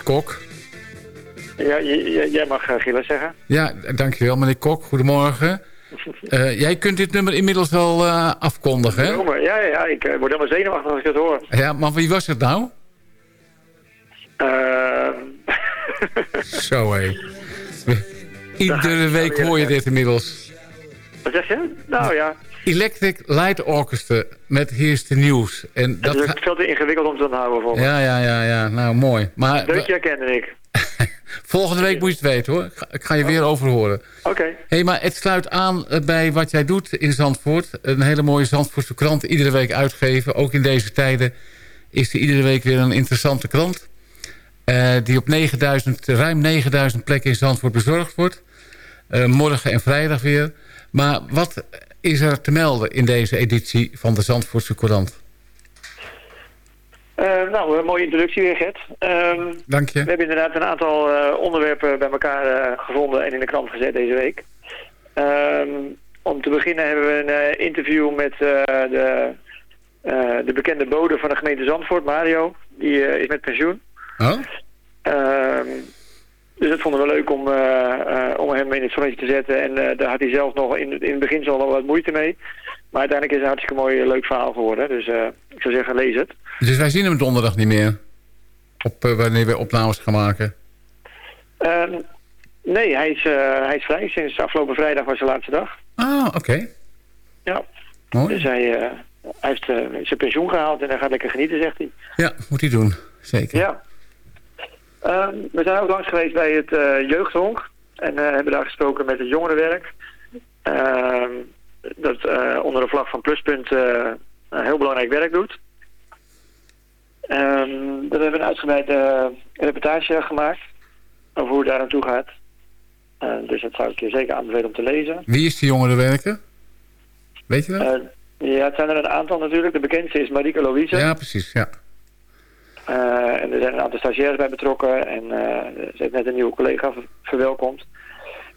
Kok. Ja, jij mag uh, Gilles zeggen. Ja, dankjewel meneer Kok. Goedemorgen. Eh, jij kunt dit nummer inmiddels wel eh, afkondigen, hè? Ja, ja, ja, ik eh, word helemaal zenuwachtig als ik het hoor. Ja, maar wie was het nou? Ehm, Zo, hé. Iedere week hoor je dit inmiddels. wat zeg je? Nou ja, Electric Light Orchestra met Here's the News. En het dat is ga- veel te ingewikkeld om te onthouden voor. Ja, ja, ja, ja. Nou, mooi. Maar Deuntje herkende ik. volgende week moet je het weten, hoor. Ik ga, je weer over horen. Oké. hey, maar het sluit aan eh, bij wat jij doet in Zandvoort. Een hele mooie Zandvoortse krant iedere week uitgeven. Ook in deze tijden is er iedere week weer een interessante krant. eh, die op 9000, ruim 9000 plekken in Zandvoort bezorgd wordt. Eh, morgen en vrijdag weer. Maar wat is er te melden in deze editie van de Zandvoortse Courant? Eh, nou, een mooie introductie weer, Gert. Ehm, Dank je. We hebben inderdaad een aantal eh, onderwerpen bij elkaar eh, gevonden en in de krant gezet deze week. Ehm, om te beginnen hebben we een interview met de, de bekende bode van de gemeente Zandvoort, Mario. Die is met pensioen. Oh? Dus dat vonden we leuk om, eh, eh, om hem in het zonnetje te zetten. En eh, daar had hij zelf nog in, in het begin al wat moeite mee. Maar uiteindelijk is het een hartstikke mooi leuk verhaal geworden. Dus ik zou zeggen, lees het. Dus wij zien hem donderdag niet meer. Op, wanneer we opnames gaan maken. Ehm, nee, hij is, hij is vrij. Sinds afgelopen vrijdag was zijn laatste dag. Ah, oké. Ja. Mooi. Dus hij, hij heeft zijn pensioen gehaald en hij gaat lekker genieten, zegt hij. Ja, moet hij doen. Zeker. Ja. Ehm, we zijn ook langs geweest bij het eh jeugdhonk. En eh, hebben daar gesproken met het jongerenwerk. Ehm, dat eh, onder de vlag van Pluspunt heel belangrijk werk doet. Ehm, daar hebben we een uitgebreide reportage gemaakt. Over hoe het daar aan toe gaat. Dus dat zou ik je zeker aanbevelen om te lezen. Wie is die jongerenwerker? Weet je dat? Ja, het zijn er een aantal natuurlijk. De bekendste is Marieke Louise. ja, precies. Ja. Eh, en er zijn een aantal stagiairs bij betrokken. En eh, ze heeft net een nieuwe collega ver- verwelkomd.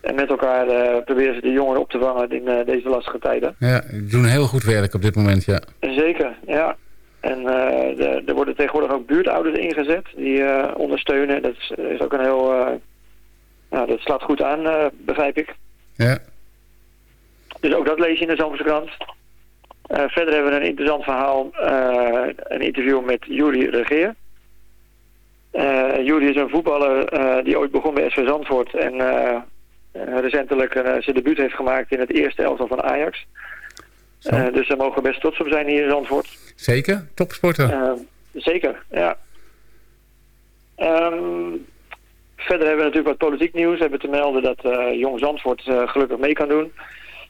En met elkaar eh, proberen ze de jongeren op te vangen in deze lastige tijden. ja, die doen heel goed werk op dit moment, ja. Zeker, ja. En de- er worden tegenwoordig ook buurtouders ingezet die ondersteunen. Dat is, is ook een heel... nou, dat slaat goed aan, begrijp ik. Ja. Dus ook dat lees je in de Zandvoortse krant. Eh, verder hebben we een interessant verhaal, eh, een interview met Juri Regeer. Eh Juri is een voetballer die ooit begon bij SV Zandvoort en recentelijk zijn debuut heeft gemaakt in het eerste elftal van Ajax. Dus daar mogen we best trots op zijn hier in Zandvoort. Zeker? Topsporter. Zeker, ja. Ehm, verder hebben we natuurlijk wat politiek nieuws. We hebben te melden dat Jong Zandvoort gelukkig mee kan doen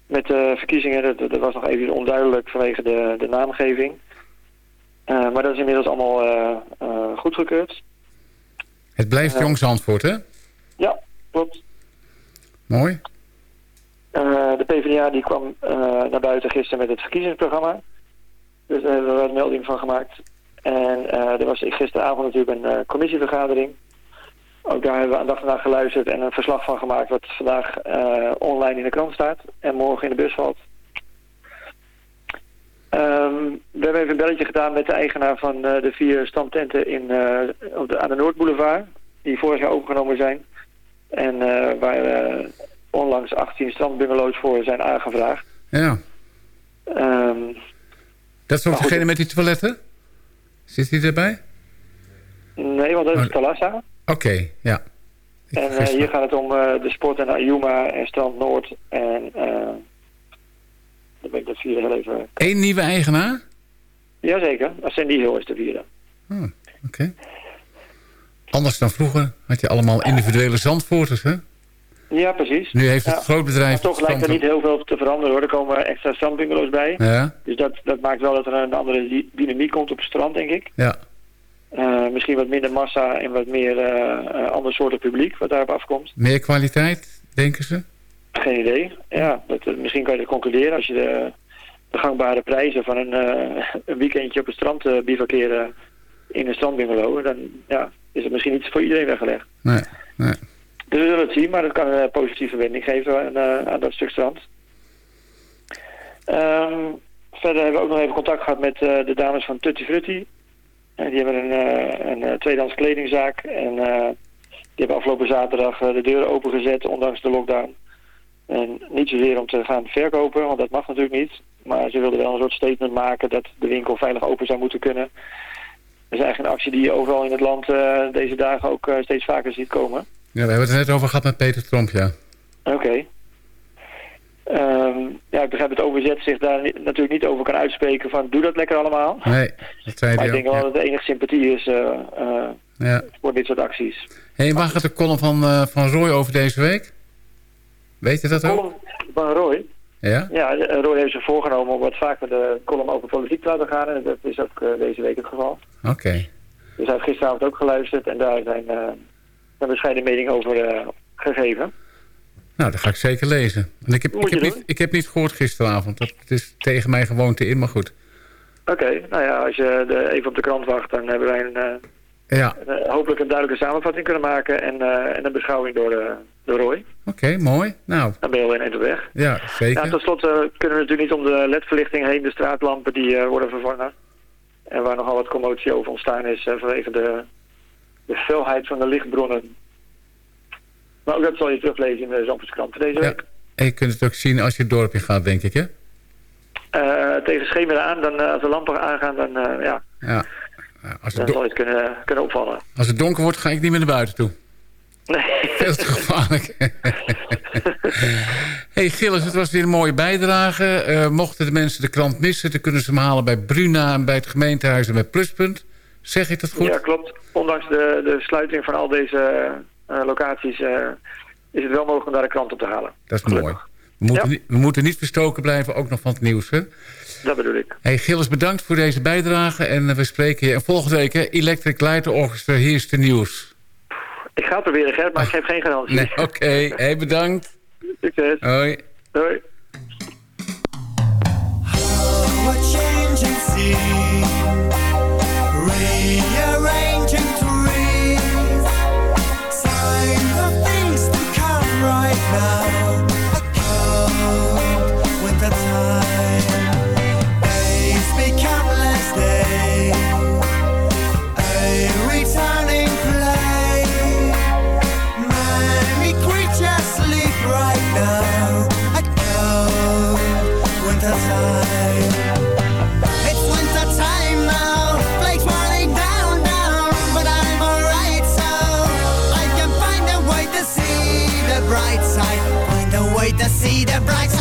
met de verkiezingen. Dat, dat was nog even onduidelijk vanwege de, de naamgeving. Eh, maar dat is inmiddels allemaal eh, goedgekeurd. Het blijft Ja. jong Zandvoort, hè? Ja, klopt. Mooi. De PvdA die kwam naar buiten gisteren met het verkiezingsprogramma. Dus daar hebben we wat melding van gemaakt. En er was gisteravond natuurlijk een commissievergadering. Ook daar hebben we aandachtig naar geluisterd en een verslag van gemaakt... wat vandaag eh, online in de krant staat en morgen in de bus valt. Ehm, we hebben even een belletje gedaan met de eigenaar van eh, de vier standtenten in, eh, op de, aan de Noordboulevard... die vorig jaar overgenomen zijn. En waar onlangs 18 strandbungalows voor zijn aangevraagd. Ja. Ehm, Dat is ook degene met die toiletten? Zit die erbij? nee, want dat is Talassa. Oké, ja. En eh, hier gaat het om eh, de sport en Ayuma en Strand Noord. En eh dan ben ik dat vierde heel even... Eén nieuwe eigenaar? Jazeker, Ascendi Hill is de vierde. Oh, oké. Anders dan vroeger had je allemaal individuele zandvoorters, hè? Ja, precies. Nu heeft het Ja. groot bedrijf... Maar toch lijkt er niet heel veel te veranderen hoor. Er komen extra strandbungalows bij. Ja, Dus dat, dat maakt wel dat er een andere dynamiek komt op het strand, denk ik. ja. Eh, misschien wat minder massa en wat meer eh eh, ander soorten publiek wat daarop afkomt. Meer kwaliteit, denken ze? Geen idee. Ja, dat, misschien kan je dat concluderen als je de, de gangbare prijzen van een, een weekendje op het strand eh bivakeren in een strandbungalow. Dan ja, is het misschien niet voor iedereen weggelegd. Nee, nee. Dus we zullen het zien, maar dat kan een positieve wending geven aan, aan dat stuk strand. Ehm, verder hebben we ook nog even contact gehad met de dames van Tutti Frutti. Eh, die hebben een, eh, een eh, tweedehands kledingzaak. En die hebben afgelopen zaterdag de deuren opengezet, ondanks de lockdown. En niet zozeer om te gaan verkopen, want dat mag natuurlijk niet. Maar ze wilden wel een soort statement maken dat de winkel veilig open zou moeten kunnen. Dat is eigenlijk een actie die je overal in het land deze dagen ook steeds vaker ziet komen. Ja, we hebben het er net over gehad met Peter Tromp, ja. Oké. Ehm, ja, ik begrijp dat OVZ zich daar natuurlijk niet over kan uitspreken van doe dat lekker allemaal. Nee, dat zei Maar ik denk wel Ja. dat er enige sympathie is eh, eh, Ja. voor dit soort acties. Hey, waar gaat de column van, eh, van Roy over deze week? Weet je dat ook? Column van Roy. Ja? Ja, Roy heeft zich voorgenomen om wat vaker de column over politiek te laten gaan. En dat is ook deze week het geval. Oké. Dus hij heeft gisteravond ook geluisterd en daar zijn een bescheiden mening over gegeven. Nou, dat ga ik zeker lezen. En ik, heb, ik, heb niet, ik heb niet gehoord gisteravond. Dat is tegen mijn gewoonte in, maar goed. Oké, nou ja, als je de, even op de krant wacht, dan hebben wij een, eh, Ja, een, eh, hopelijk een duidelijke samenvatting kunnen maken en, eh, en een beschouwing door, de, door Roy. oké, mooi. Nou, Dan ben je al in eind op weg. ja, zeker. Ja, tot slot kunnen we natuurlijk niet om de ledverlichting heen, de straatlampen die worden vervangen. En waar nogal wat commotie over ontstaan is vanwege de, de felheid van de lichtbronnen. Maar ook dat zal je teruglezen in de Zandvoortskranten deze week. En je kunt het ook zien als je het dorp in gaat, denk ik, hè? Eh, tegen schemeren aan, dan, eh, als de lampen aangaan, dan, eh, ja, Ja. Als dan het, zal do- je het kunnen, kunnen opvallen. als het donker wordt, ga ik niet meer naar buiten toe. Nee. Veel te gevaarlijk. hey Gilles, het was weer een mooie bijdrage. Mochten de mensen de krant missen, dan kunnen ze hem halen bij Bruna... en bij het gemeentehuis en bij Pluspunt. Zeg ik dat goed? Ja, klopt. Ondanks de, de sluiting van al deze locaties eh, is het wel mogelijk om daar de krant op te halen. Dat is mooi. We moeten, Ja. we moeten niet verstoken blijven, ook nog van het nieuws. Hè? Dat bedoel ik. Hey Gilles, bedankt voor deze bijdrage. En eh, we spreken je. En volgende week, hè, Electric Light Orchestra, hier is de nieuws. Ik ga het proberen, Gert, maar ik geef geen garantie. Nee, oké. Hey, bedankt. Succes. Hoi. Hoi. Now. See the bright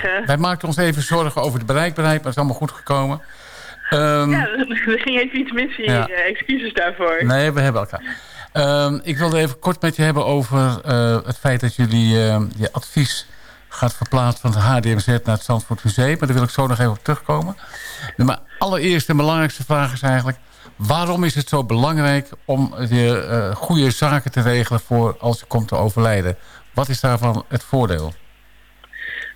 goedemorgen. Wij maakten ons even zorgen over de bereikbaarheid, maar het is allemaal goed gekomen. Ehm, Ja, er ging even iets mis hier. Ja. eh, Excuses daarvoor. Nee, we hebben elkaar. Ehm, ik wilde even kort met je hebben over eh, het feit dat jullie ehm, je advies gaat verplaatsen van het HDMZ naar het Zandvoort Museum. Maar daar wil ik zo nog even op terugkomen. Maar allereerst en belangrijkste vraag is eigenlijk... waarom is het zo belangrijk om je eh, goede zaken te regelen voor als je komt te overlijden? Wat is daarvan het voordeel?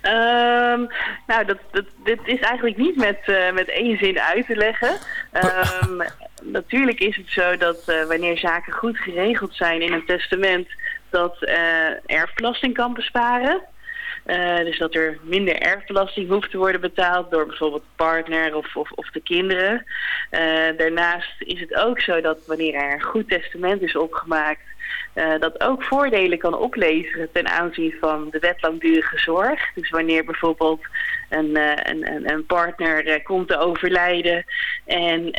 Ehm, nou, dat, dit is eigenlijk niet met, eh, met één zin uit te leggen. Ehm, natuurlijk is het zo dat eh, wanneer zaken goed geregeld zijn in een testament... dat eh, erfbelasting kan besparen. Dus dat er minder erfbelasting hoeft te worden betaald door bijvoorbeeld de partner of, of, of de kinderen. Daarnaast is het ook zo dat wanneer er een goed testament is opgemaakt, eh, dat ook voordelen kan opleveren ten aanzien van de wet langdurige zorg. Dus wanneer bijvoorbeeld een, eh, een, een, partner eh, komt te overlijden en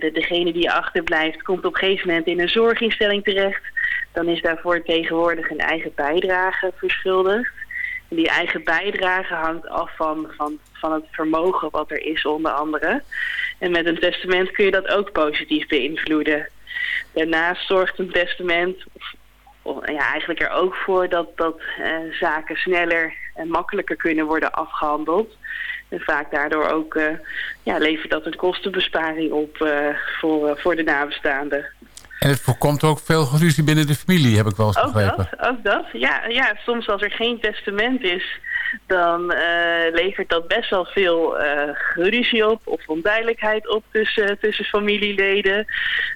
de, degene die achterblijft komt op een gegeven moment in een zorginstelling terecht, dan is daarvoor tegenwoordig een eigen bijdrage verschuldigd. Die eigen bijdrage hangt af van, van, van het vermogen wat er is onder andere. En met een testament kun je dat ook positief beïnvloeden. Daarnaast zorgt een testament of, of, ja, eigenlijk er ook voor dat, dat eh, zaken sneller en makkelijker kunnen worden afgehandeld. En vaak daardoor ook eh, ja, levert dat een kostenbesparing op eh, voor, voor de nabestaanden. En het voorkomt ook veel geruzie binnen de familie, heb ik wel eens Ook begrepen. dat, ook dat. Ja, ja, soms als er geen testament is, dan eh, levert dat best wel veel eh geruzie op of onduidelijkheid op tussen, tussen familieleden.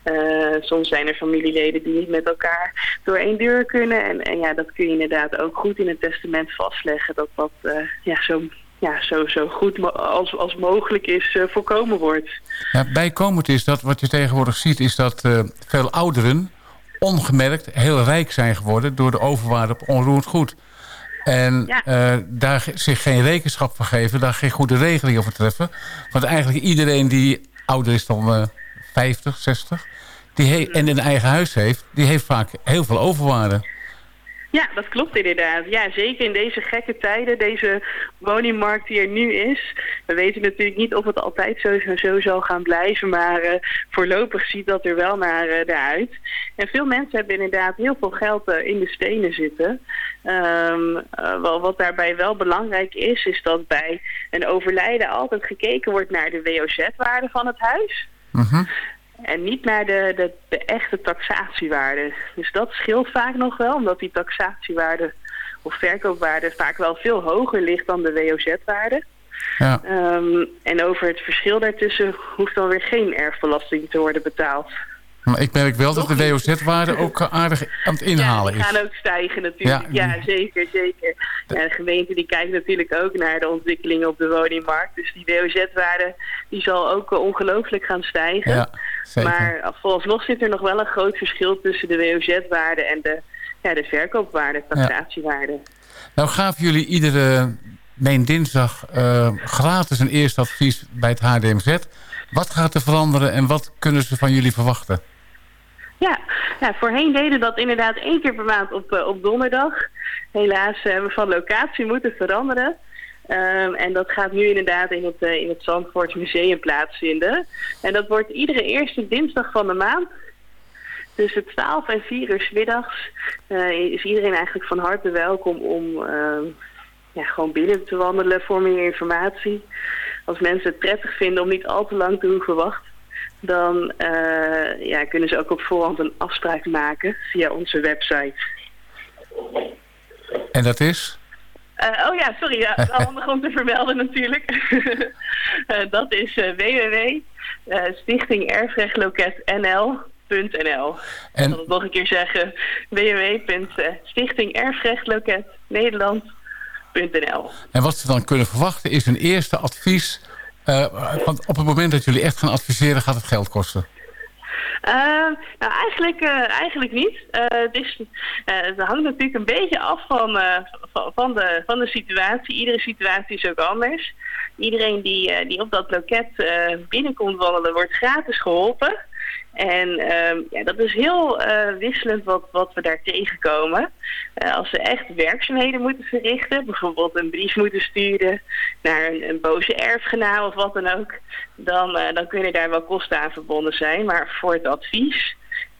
Eh, soms zijn er familieleden die niet met elkaar door één deur kunnen. En, en ja, dat kun je inderdaad ook goed in het testament vastleggen, dat dat eh, ja, zo, ja, zo, zo goed als, als mogelijk is eh, voorkomen wordt. Ja, bijkomend is dat, wat je tegenwoordig ziet, is dat eh, veel ouderen ongemerkt heel rijk zijn geworden door de overwaarde op onroerend goed. En Ja. eh, daar zich geen rekenschap van geven, daar geen goede regelingen voor treffen. Want eigenlijk iedereen die ouder is dan eh 50, 60, die he- en een eigen huis heeft, die heeft vaak heel veel overwaarde. Ja, dat klopt inderdaad. Ja, zeker in deze gekke tijden, deze woningmarkt die er nu is. We weten natuurlijk niet of het altijd zo, zo zal gaan blijven, maar eh, voorlopig ziet dat er wel naar, eh, naar uit. En veel mensen hebben inderdaad heel veel geld eh, in de stenen zitten. Eh, wel, wat daarbij wel belangrijk is, is dat bij een overlijden altijd gekeken wordt naar de WOZ-waarde van het huis. En niet naar de, de, de echte taxatiewaarde. Dus dat scheelt vaak nog wel, omdat die taxatiewaarde of verkoopwaarde vaak wel veel hoger ligt dan de WOZ-waarde. Ja. Ehm, en over het verschil daartussen hoeft dan weer geen erfbelasting te worden betaald. Maar ik merk wel dat de WOZ-waarde ook eh, aardig aan het inhalen die is. gaan ook stijgen natuurlijk. Ja, Ja, zeker, zeker. Ja, de gemeente die kijkt natuurlijk ook naar de ontwikkelingen op de woningmarkt. Dus die WOZ-waarde die zal ook eh, ongelooflijk gaan stijgen. Ja, zeker. Maar uh, vooralsnog zit er nog wel een groot verschil tussen de WOZ-waarde en de, ja, de verkoopwaarde, taxatiewaarde. Nou gaven jullie iedere meen dinsdag eh, gratis een eerste advies bij het HDMZ. Wat gaat er veranderen en wat kunnen ze van jullie verwachten? Ja, ja, voorheen deden dat inderdaad één keer per maand op, eh, op donderdag. Helaas hebben we van locatie moeten veranderen. Ehm, en dat gaat nu inderdaad in het, eh, in het Zandvoort Museum plaatsvinden. En dat wordt iedere eerste dinsdag van de maand. Tussen 12 en 4 uur 's middags eh, is iedereen eigenlijk van harte welkom om ehm, ja, gewoon binnen te wandelen voor meer informatie. Als mensen het prettig vinden om niet al te lang te hoeven wachten, dan eh, ja, kunnen ze ook op voorhand een afspraak maken via onze website. En dat is? Eh, oh ja, sorry, ja, handig om te vermelden natuurlijk. Eh, dat is uh, www.stichtingerfrechtloket.nl.nl En- Ik zal het nog een keer zeggen. www.stichtingerfrechtloket.nederland.nl En wat ze dan kunnen verwachten is een eerste advies. eh, want op het moment dat jullie echt gaan adviseren gaat het geld kosten. Uh, nou, eigenlijk, uh, eigenlijk niet. Het, is, het hangt natuurlijk een beetje af van, van, van, de, van de situatie. Iedere situatie is ook anders. Iedereen die, die op dat loket binnenkomt wandelen wordt gratis geholpen. En ehm, ja, dat is heel eh, wisselend wat, wat we daar tegenkomen. Eh, als ze echt werkzaamheden moeten verrichten, bijvoorbeeld een brief moeten sturen naar een, een boze erfgenaam of wat dan ook, dan, eh, dan kunnen daar wel kosten aan verbonden zijn. Maar voor het advies,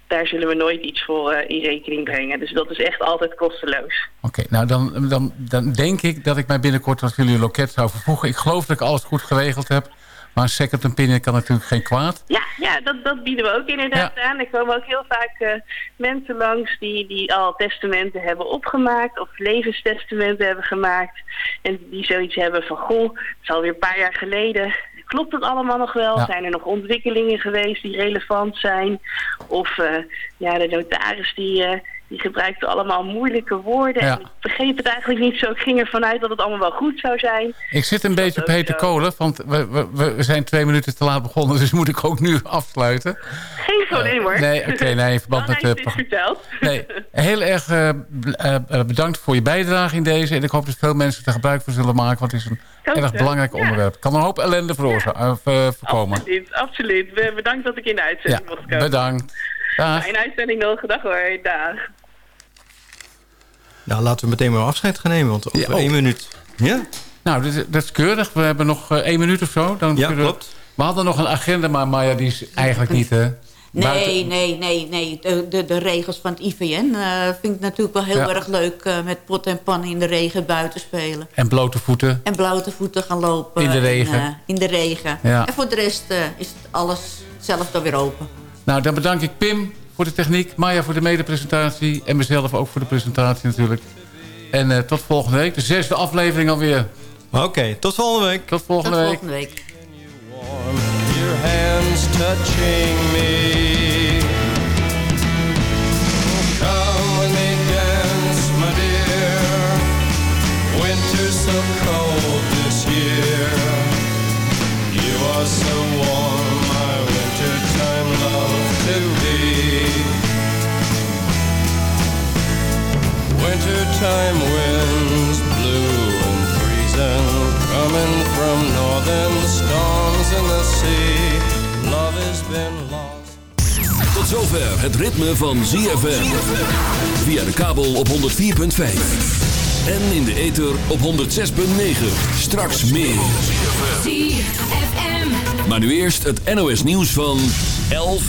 daar zullen we nooit iets voor in rekening brengen. Dus dat is echt altijd kosteloos. Oké, nou dan, dan, dan denk ik dat ik mij binnenkort als jullie loket zou vervoegen. Ik geloof dat ik alles goed geregeld heb. Maar een second opinion kan natuurlijk geen kwaad. Ja, ja dat, dat bieden we ook inderdaad aan. Er komen ook heel vaak uh, mensen langs die, die al testamenten hebben opgemaakt... of levenstestamenten hebben gemaakt. En die zoiets hebben van, goh, het is alweer een paar jaar geleden... Klopt het allemaal nog wel? Ja. Zijn er nog ontwikkelingen geweest die relevant zijn? Of uh, ja, de notaris die... Uh, die gebruikte allemaal moeilijke woorden. Ja. En ik begreep het eigenlijk niet zo. Ik ging ervan uit dat het allemaal wel goed zou zijn. Ik zit een beetje op hete kolen, want we, we, we, zijn twee minuten te laat begonnen. Dus moet ik ook nu afsluiten. Geen probleem hoor. Uh, nee, oké, okay, nee, in verband met... Uh, verteld. Nee, heel erg uh, bedankt voor je bijdrage in deze. En ik hoop dat veel mensen er gebruik van zullen maken. Want het is een erg belangrijk ja. onderwerp. Kan een hoop ellende veroorzaken, ja. voorkomen. Absoluut, absoluut. Bedankt dat ik in de uitzending mocht komen. Bedankt. Dag. Fijne uitzending nog. Dag hoor. Dag. Nou, laten we meteen maar afscheid gaan nemen, want over ja, één minuut. Ja? Nou, dat is, dat is, keurig. We hebben nog uh, één minuut of zo. Dan ja, kunnen... klopt. We hadden nog een agenda, maar Maya, die is eigenlijk niet... Hè, Nee, buiten... nee, nee, nee. De, de, de, regels van het IVN uh, vind ik natuurlijk wel heel ja. erg leuk... Uh, met pot en pan in de regen buiten spelen. En blote voeten. En blote voeten gaan lopen. In de regen. In, uh, in de regen. Ja. En voor de rest is alles zelf dan weer open. Nou, dan bedank ik Pim voor de techniek. Maya voor de medepresentatie. En mezelf ook voor de presentatie natuurlijk. En uh, tot volgende week. De zesde aflevering alweer. Oké, okay, tot volgende week. Tot volgende tot week. Volgende week. Your hands touching me. Come with me, dance, my dear. Winter's so cold this year. You are so Wintertime winds blue and freezing, coming from northern storms in the sea. Love has been lost. Tot zover het ritme van ZFM. Via de kabel op 104.5. En in de ether op 106.9. Straks meer. ZFM. Maar nu eerst het NOS nieuws van 11 uur.